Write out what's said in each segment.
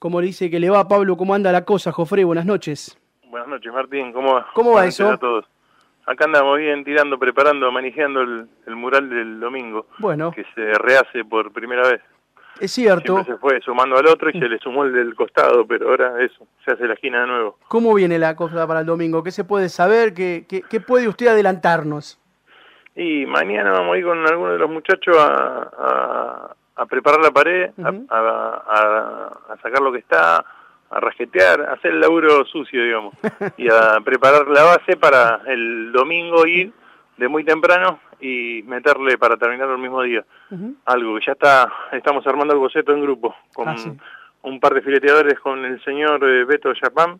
como dice que le va a Pablo, ¿cómo anda la cosa, Jofre? Buenas noches. Buenas noches, Martín, ¿cómo va? ¿Cómo va eso? A todos. Acá andamos bien tirando, preparando, manejando el, mural del domingo. Bueno. Que se rehace por primera vez. Es cierto. Siempre se fue sumando al otro y se le sumó el del costado, pero ahora eso, se hace la esquina de nuevo. ¿Cómo viene la cosa para el domingo? ¿Qué se puede saber? ¿Qué, qué, puede usted adelantarnos? Y mañana vamos a ir con algunos de los muchachos a, a, preparar la pared, a, a, sacar lo que está, a rasquetear, a hacer el laburo sucio, digamos, y a preparar la base para el domingo ir de muy temprano y meterle para terminar el mismo día. Algo que ya está, estamos armando el boceto en grupo, con ah, un par de fileteadores con el señor eh, Beto Yapam,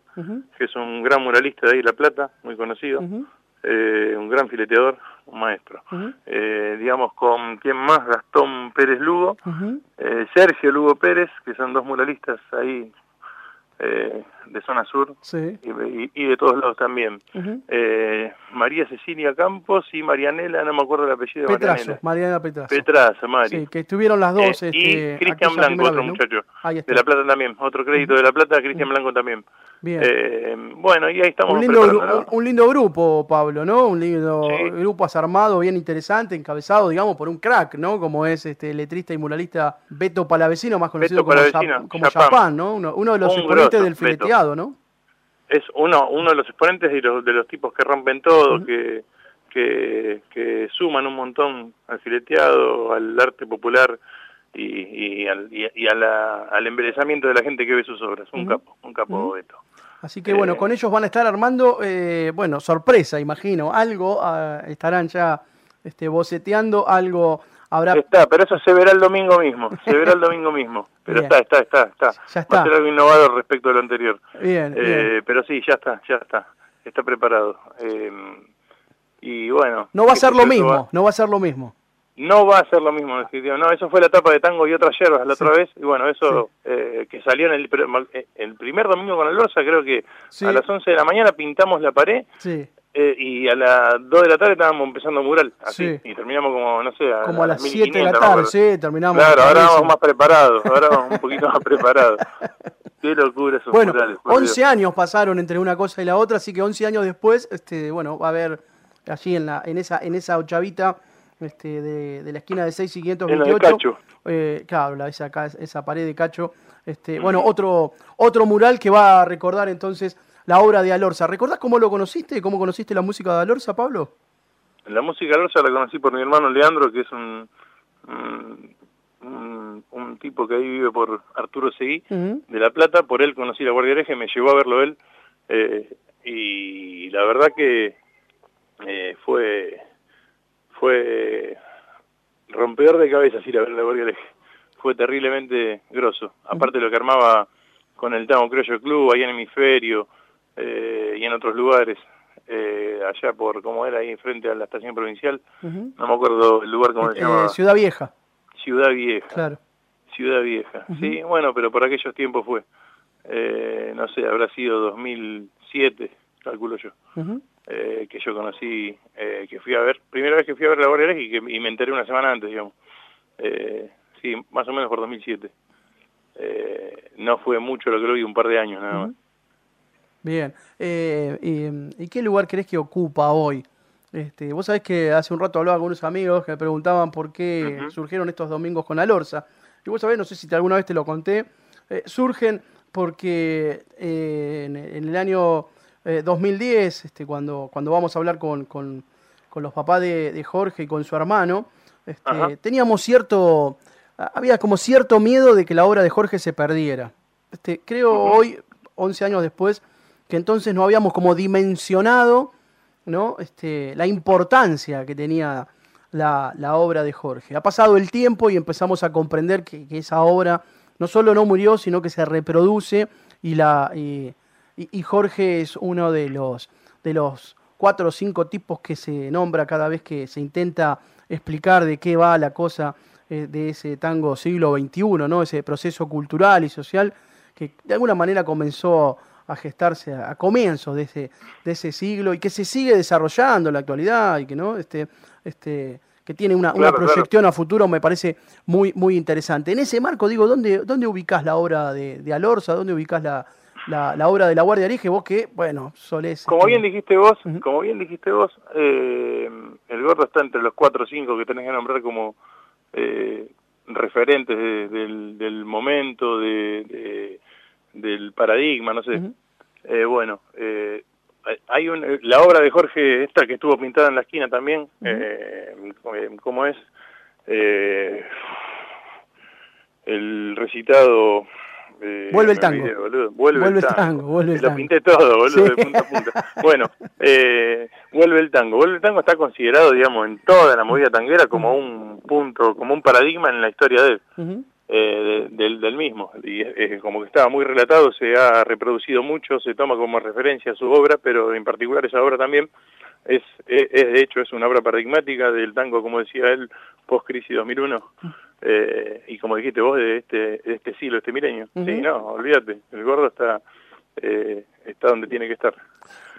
que es un gran muralista de ahí La Plata, muy conocido, eh, un gran fileteador, un maestro. Eh, digamos, con quién más, Gastón Pérez Lugo, Sergio Lugo Pérez, que son dos muralistas ahí eh, de zona sur y, de todos lados también. eh, María Cecilia Campos y Marianela, no me acuerdo el apellido de Marianela. Marianela Petrazo. Petrazo, Mari. Sí, que estuvieron las dos. Eh, este, y Cristian Blanco, otro muchacho. De La Plata también, otro crédito de La Plata, Cristian Blanco también. Bien. Eh, bueno, y ahí estamos. Un lindo, un, lindo grupo, Pablo, ¿no? Un lindo grupo armado, bien interesante, encabezado, digamos, por un crack, ¿no? Como es este letrista y muralista Beto Palavecino, más conocido como, Japán, ¿no? Uno, de los exponentes del fileteado, ¿no? Es uno, uno de los exponentes de los, de los tipos que rompen todo, que, que, que suman un montón al fileteado, al arte popular y, y, al, y, al embelezamiento de la gente que ve sus obras. Un capo, un capo Beto. Así que bueno, eh, con ellos van a estar armando, eh, bueno, sorpresa, imagino, algo, ah, estarán ya este, boceteando, algo Está, pero eso se verá el domingo mismo, se verá el domingo mismo, pero está, está, está, está. Ya está. Va a ser algo innovador respecto a lo anterior. Bien, eh, Pero sí, ya está, ya está, está preparado. y bueno... No va a ser lo mismo, no va a ser lo mismo no va a ser lo mismo No, eso fue la etapa de tango y otras hierbas la otra vez. Y bueno, eso eh, que salió en el, eh, el primer domingo con el Losa, creo que a las 11 de la mañana pintamos la pared. Eh, y a las 2 de la tarde estábamos empezando mural, así, y terminamos como, no sé, a, como a las 7 de la tarde, sí, terminamos. Claro, ahora vamos más preparados, ahora vamos un poquito más preparados. Qué locura esos bueno, murales. 11 años pasaron entre una cosa y la otra, así que 11 años después, este, bueno, va a haber allí en, la, en, esa, en esa ochavita este, de, la esquina de 6 y 528. Eh, claro, esa, esa pared de Cacho. Este, bueno, otro, otro mural que va a recordar entonces la obra de Alorza. ¿Recordás cómo lo conociste? ¿Cómo conociste la música de Alorza, Pablo? La música de Alorza la conocí por mi hermano Leandro, que es un, un, tipo que ahí vive por Arturo Seguí, de La Plata. Por él conocí la Guardia Hereje, me llevó a verlo él. Eh, y la verdad que eh, fue fue rompedor de cabezas ir a ver la Borgia Fue terriblemente grosso. Aparte de lo que armaba con el Tango Criollo Club, ahí en Hemisferio eh, y en otros lugares, eh, allá por, como era ahí frente a la estación provincial, no me acuerdo el lugar como se llama. Ciudad Vieja. Ciudad Vieja. Claro. Ciudad Vieja. Sí, bueno, pero por aquellos tiempos fue. Eh, no sé, habrá sido 2007, calculo yo. Eh, que yo conocí, eh, que fui a ver, primera vez que fui a ver la Guardia y, que, y me enteré una semana antes, digamos. Eh, sí, más o menos por 2007. no fue mucho lo que lo vi, un par de años nada más. Bien. Y, qué lugar crees que ocupa hoy? Este, vos sabés que hace un rato hablaba con unos amigos que me preguntaban por qué surgieron estos domingos con Alorza. Y vos sabés, no sé si alguna vez te lo conté, surgen porque en, en el año 2010, eh, este, cuando, cuando vamos a hablar con, con, los papás de, Jorge y con su hermano, este, teníamos cierto, había como cierto miedo de que la obra de Jorge se perdiera. Este, creo hoy, 11 años después, que entonces no habíamos como dimensionado ¿no? este, la importancia que tenía la, obra de Jorge. Ha pasado el tiempo y empezamos a comprender que, esa obra no solo no murió, sino que se reproduce y la, y, Jorge es uno de los, de los cuatro o cinco tipos que se nombra cada vez que se intenta explicar de qué va la cosa eh, de ese tango siglo XXI, ¿no? ese proceso cultural y social que de alguna manera comenzó a gestarse a, comienzos de ese, de ese siglo y que se sigue desarrollando en la actualidad y que no este, este, que tiene una, proyección a futuro, me parece muy, muy interesante. En ese marco, digo, ¿dónde, dónde ubicás la obra de, de Alorza? ¿Dónde ubicás la, la, obra de la Guardia Rige? Vos que, bueno, solés... Como bien dijiste vos, como bien dijiste vos, eh, el gordo está entre los cuatro o cinco que tenés que nombrar como eh, referentes del, momento, de, del paradigma, no sé. Eh, bueno, eh, hay la obra de Jorge, esta que estuvo pintada en la esquina también, eh, ¿cómo es? el recitado... vuelve el tango. Vuelve, el tango. Vuelve el tango. Lo pinté todo, boludo, de punta a punta. bueno, vuelve el tango. Vuelve el tango está considerado, digamos, en toda la movida tanguera como un punto, como un paradigma en la historia de él. Eh, del, mismo. Y como que estaba muy relatado, se ha reproducido mucho, se toma como referencia su obra, pero en particular esa obra también es, es, de hecho es una obra paradigmática del tango, como decía él, post-crisis 2001. Eh, y como dijiste vos, de este, de este siglo, este milenio. Sí, no, olvídate, el gordo está, eh, está donde tiene que estar.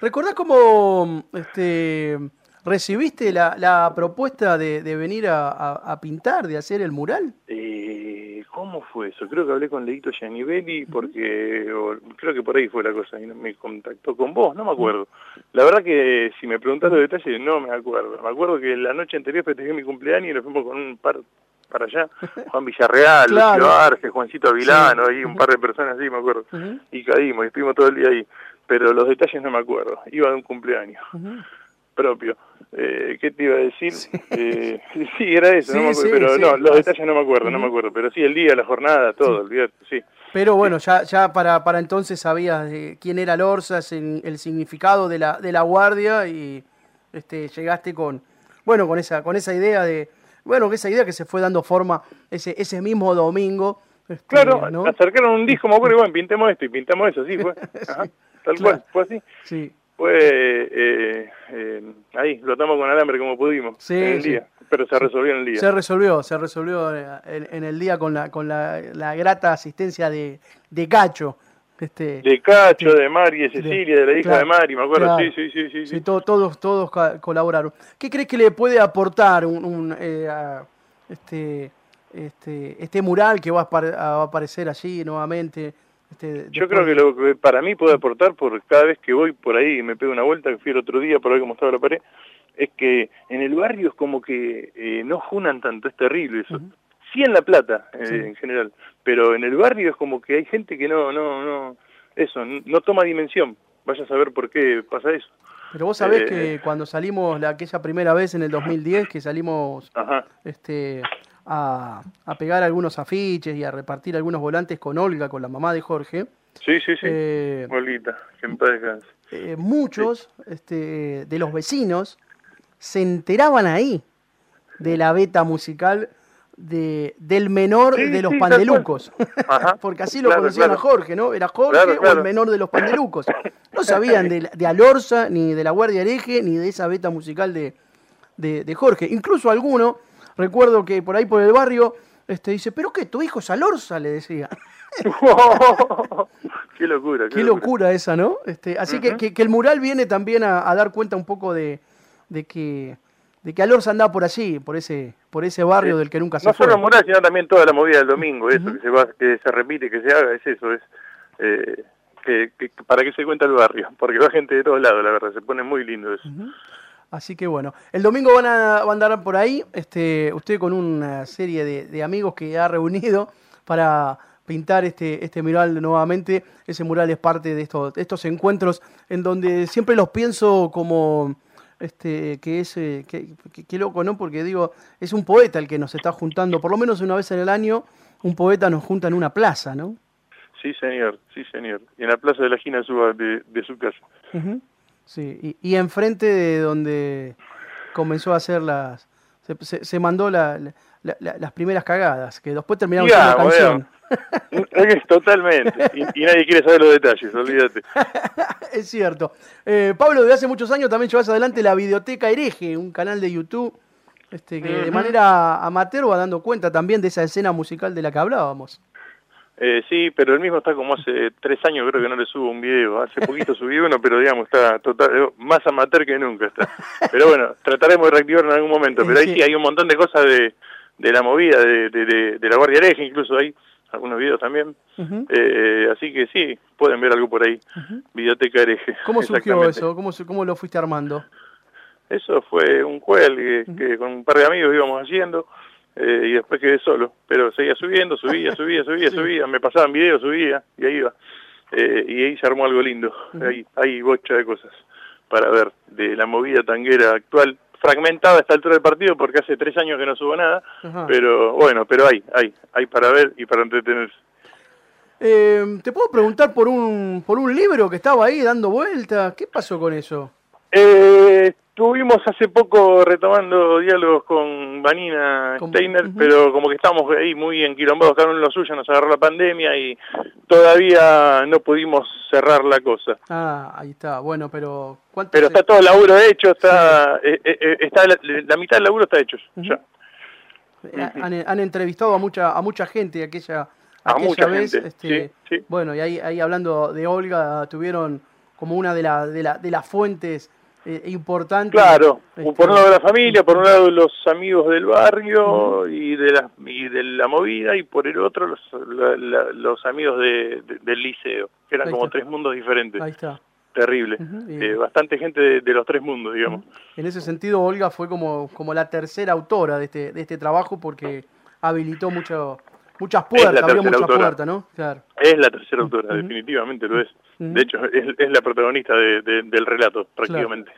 ¿Recordás cómo este, recibiste la, la propuesta de, de venir a, a, pintar, de hacer el mural? ¿Cómo fue eso? Creo que hablé con Leito Giannivelli porque creo que por ahí fue la cosa y me contactó con vos, no me acuerdo. La verdad que si me preguntás los detalles no me acuerdo. Me acuerdo que la noche anterior festejé mi cumpleaños y nos fuimos con un par para allá, Juan Villarreal, claro. Arce, Juancito Avilano, y un par de personas así, me acuerdo. Y caímos y estuvimos todo el día ahí. Pero los detalles no me acuerdo. Iba de un cumpleaños propio. Eh, ¿Qué te iba a decir? Sí, eh, sí era eso, no me acuerdo, pero no, los detalles no me acuerdo, no me acuerdo, pero sí, el día, la jornada, todo, olvídate, sí. Pero bueno, ya, ya para, para entonces sabías quién era Lorza, el significado de la, de la guardia y este, llegaste con, bueno, con esa, con esa idea de, bueno, esa idea que se fue dando forma ese, ese mismo domingo. Este, claro, acercaron un disco, me acuerdo, bueno, pintemos esto y pintamos eso, sí, fue, tal cual, fue así. Sí fue eh, eh, ahí, lo tomamos con alambre como pudimos sí, en el día, pero se resolvió en el día. Se resolvió, se resolvió eh, en, el día con la con la, la grata asistencia de, de Cacho. Este, de Cacho, de Mari, de Cecilia, de, la hija de Mari, me acuerdo, sí, sí, sí, sí. sí. todos, todos colaboraron. ¿Qué crees que le puede aportar un, un este, este, este mural que va a, aparecer allí nuevamente? Este, Yo creo que lo que para mí puede aportar, por cada vez que voy por ahí y me pego una vuelta, que fui el otro día por ver cómo estaba la pared, es que en el barrio es como que eh, no junan tanto, es terrible eso. Sí en La Plata, eh, en general, pero en el barrio es como que hay gente que no, no, no, eso, no toma dimensión. Vaya a saber por qué pasa eso. Pero vos sabés que eh, cuando salimos la, aquella primera vez en el 2010, que salimos este a, pegar algunos afiches y a repartir algunos volantes con Olga, con la mamá de Jorge. Sí, sí, sí. Eh, Olguita, que en paz eh, muchos este, de los vecinos se enteraban ahí de la beta musical de, del menor de los pandelucos. Porque así lo conocían a Jorge, ¿no? Era Jorge o el menor de los pandelucos. No sabían de, de Alorza, ni de la Guardia Hereje, ni de esa beta musical de, de, de Jorge. Incluso alguno Recuerdo que por ahí por el barrio este, dice, ¿pero qué? ¿Tu hijo es Alorza? Le decía. qué locura. Qué, locura. esa, ¿no? Este, así que, que, el mural viene también a, dar cuenta un poco de, de, que de que Alorza andaba por allí, por ese por ese barrio del que nunca se fue. No solo el mural, sino también toda la movida del domingo, eso que, se va, que se repite, que se haga, es eso, es eh, que, para que se cuenta el barrio, porque va gente de todos lados, la verdad, se pone muy lindo eso. Así que bueno, el domingo van a, andar por ahí, este, usted con una serie de, amigos que ha reunido para pintar este, este mural nuevamente. Ese mural es parte de estos, estos encuentros en donde siempre los pienso como este, que es, eh, que, loco, ¿no? Porque digo, es un poeta el que nos está juntando, por lo menos una vez en el año, un poeta nos junta en una plaza, ¿no? Sí, señor, sí, señor. Y en la plaza de la esquina de, de su casa. Sí, y, enfrente de donde comenzó a hacer las... Se, mandó las primeras cagadas, que después terminamos con la canción. totalmente. Y, nadie quiere saber los detalles, olvídate. es cierto. Eh, Pablo, de hace muchos años también llevas adelante la Videoteca Hereje, un canal de YouTube este, que de manera amateur va dando cuenta también de esa escena musical de la que hablábamos. Eh, sí, pero el mismo está como hace tres años, creo que no le subo un video. Hace poquito subí uno, pero digamos, está total, eh, más amateur que nunca está. Pero bueno, trataremos de reactivarlo en algún momento. Pero ahí sí, hay un montón de cosas de, de la movida, de, de, de, la Guardia Hereje, incluso hay algunos videos también. eh, así que sí, pueden ver algo por ahí. Videoteca Hereje. ¿Cómo surgió eso? ¿Cómo, ¿Cómo lo fuiste armando? Eso fue un juego que con un par de amigos íbamos haciendo. Eh, y después quedé solo, pero seguía subiendo, subía, subía, subía, subía, me pasaban videos, subía, y ahí iba. Eh, y ahí se armó algo lindo, ahí hay bocha de cosas para ver de la movida tanguera actual, fragmentada a esta altura del partido porque hace tres años que no subo nada, pero bueno, pero hay, hay, hay para ver y para entretenerse. Eh, ¿Te puedo preguntar por un, por un libro que estaba ahí dando vueltas? ¿Qué pasó con eso? Eh, Estuvimos hace poco retomando diálogos con Vanina Steiner, pero como que estamos ahí muy enquilombados, cada uno en lo suyo, nos agarró la pandemia y todavía no pudimos cerrar la cosa. Ah, ahí está, bueno, pero... Pero está todo el laburo hecho, está, eh, eh, eh, está la, mitad del laburo está hecho ya. Han, entrevistado a mucha a mucha gente aquella, a mucha vez. Gente. Este, sí, Bueno, y ahí, ahí hablando de Olga, tuvieron como una de, la, de, la, de las fuentes eh, importante. Claro, este, por un lado de la familia, por un lado los amigos del barrio y, de la, y de la movida, y por el otro los, los amigos de, del liceo, que eran como tres mundos diferentes. Ahí está. Terrible. Eh, bastante gente de, los tres mundos, digamos. En ese sentido, Olga fue como, como la tercera autora de este, de este trabajo porque habilitó mucho, muchas puertas, abrió muchas puertas, ¿no? Claro. Es la tercera autora, definitivamente lo es. De hecho, es, la protagonista del relato, prácticamente.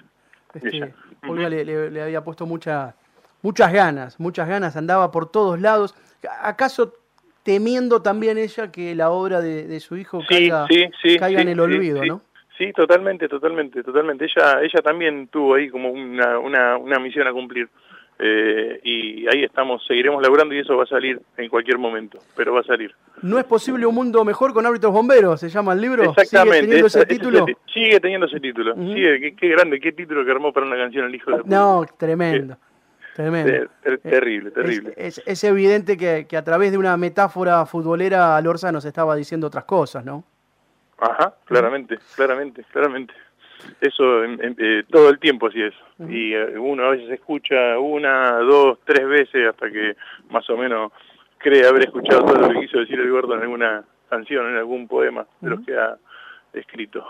Este, Olga le, había puesto mucha, muchas ganas, muchas ganas, andaba por todos lados. ¿Acaso temiendo también ella que la obra de, su hijo caiga, caiga en el olvido, no? Sí, totalmente, totalmente, totalmente. Ella, ella también tuvo ahí como una, una, una misión a cumplir. Eh, y ahí estamos, seguiremos laburando y eso va a salir en cualquier momento, pero va a salir. ¿No es posible un mundo mejor con árbitros bomberos? ¿Se llama el libro? Exactamente. ¿Sigue teniendo ese título? sigue teniendo ese título. qué, grande, qué título que armó para una canción El Hijo de No, tremendo. Tremendo. terrible, terrible. Es, es, evidente que, que, a través de una metáfora futbolera Alorza nos estaba diciendo otras cosas, ¿no? Ajá, claramente, claramente, claramente eso eh, todo el tiempo así es. Y eh, uno a veces escucha una, dos, tres veces hasta que más o menos cree haber escuchado todo lo que quiso decir el gordo en alguna canción, en algún poema de los que ha escrito.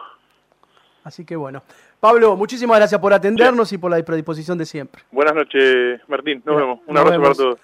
Así que bueno. Pablo, muchísimas gracias por atendernos y por la predisposición de siempre. Buenas noches, Martín. Nos vemos. Un abrazo para todos.